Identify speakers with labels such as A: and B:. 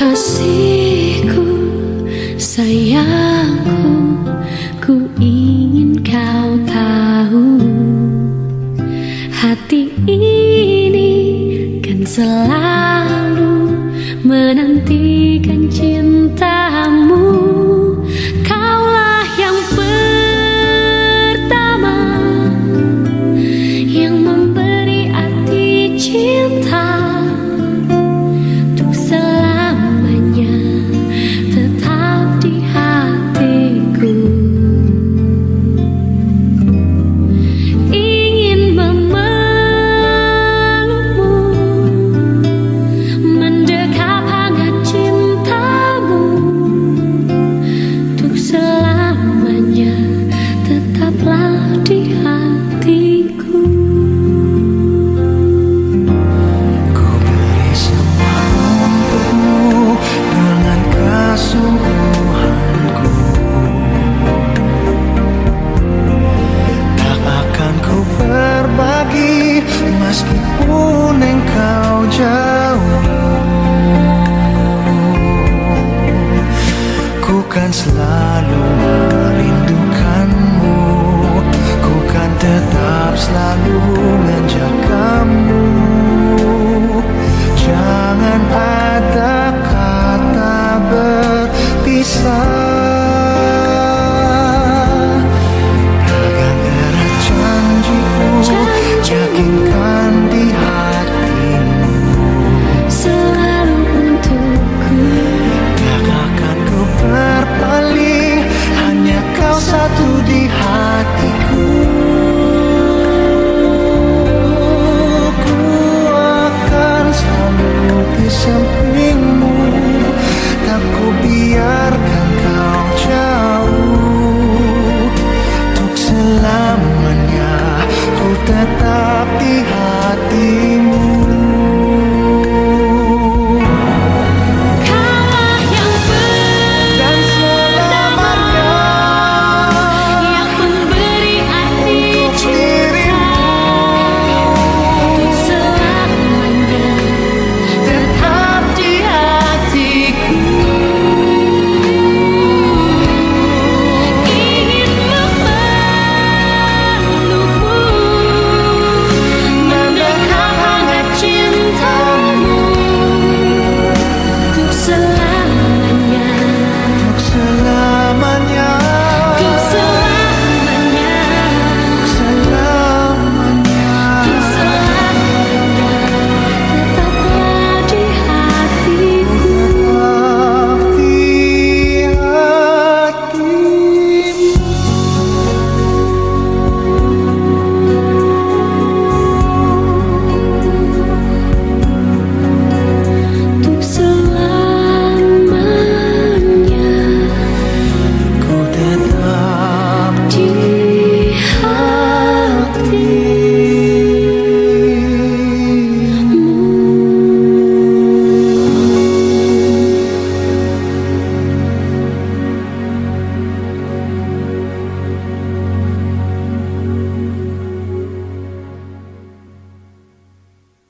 A: Kasihku, sayangku, ku ingin kau tahu. Hati ini kan selalu menantikan cintamu.
B: akan selalu merindukanmu. Ku kan tetap selalu menjagamu something